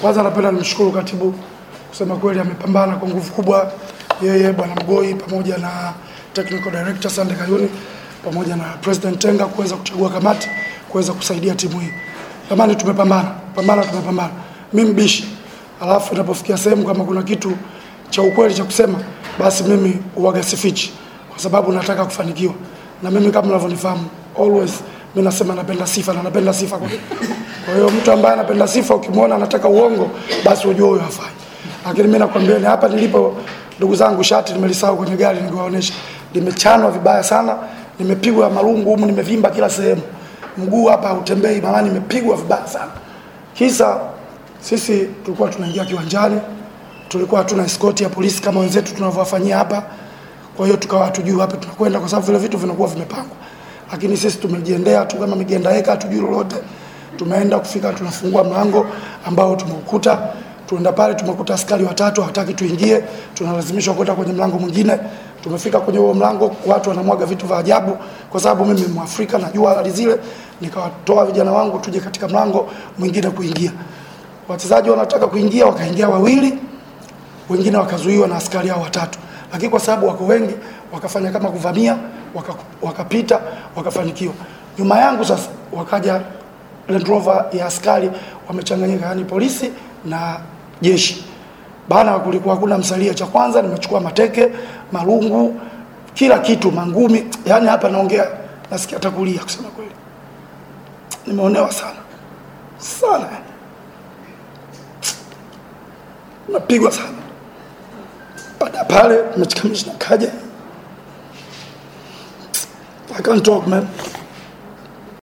Kwanza napenda nimshukuru katibu, kusema kweli amepambana kwa nguvu kubwa, yeye bwana Mgoi pamoja na technical director Sande Kayuni pamoja na president Tenga kuweza kuchagua kamati kuweza kusaidia timu hii. Jamani, tumepambana pambana, tumepambana. Mimi mbishi, alafu inapofikia sehemu kama kuna kitu cha ukweli cha kusema, basi mimi uwaga sifichi, kwa sababu nataka kufanikiwa, na mimi kama mnavyonifahamu always mimi nasema napenda sifa na napenda sifa kwa hiyo mtu ambaye anapenda sifa ukimwona anataka uongo, basi ujue huyo hafai. Lakini mimi nakwambia ni hapa nilipo, ndugu zangu, shati nimelisahau kwenye gari, ningewaonesha limechanwa vibaya sana, nimepigwa marungu humu, nimevimba kila sehemu, mguu hapa hautembei, maana nimepigwa vibaya sana. Kisa sisi tulikuwa tunaingia kiwanjani, tulikuwa hatuna escort ya polisi kama wenzetu tunavyowafanyia hapa. Kwa hiyo tukawa hatujui wapi tunakwenda, kwa sababu vile vitu vinakuwa vimepangwa, lakini sisi tumejiendea tu kama migendaeka, hatujui lolote. Tumeenda kufika, tunafungua mlango ambao tumeukuta, tuenda pale, tumekuta askari watatu hawataki tuingie, tunalazimishwa kwenda kwenye mlango mwingine. Tumefika kwenye huo mlango, watu wanamwaga vitu vya ajabu, kwa sababu mimi Mwafrika, najua hali zile, nikawatoa vijana wangu tuje katika mlango mwingine kuingia. Wachezaji wanataka kuingia, wakaingia wawili, wengine wakazuiwa na askari hao watatu, lakini kwa sababu wako wengi wakafanya kama kuvamia, wakapita, waka- wakafanikiwa. Nyuma yangu sasa wakaja Land Rover ya askari wamechanganyika, yani polisi na jeshi. Bana, kulikuwa hakuna msalia. Cha kwanza nimechukua mateke, marungu, kila kitu, mangumi. Yani hapa naongea nasikia hata kulia, kusema kweli, nimeonewa sana sana, napigwa sana. na pale I can't talk man.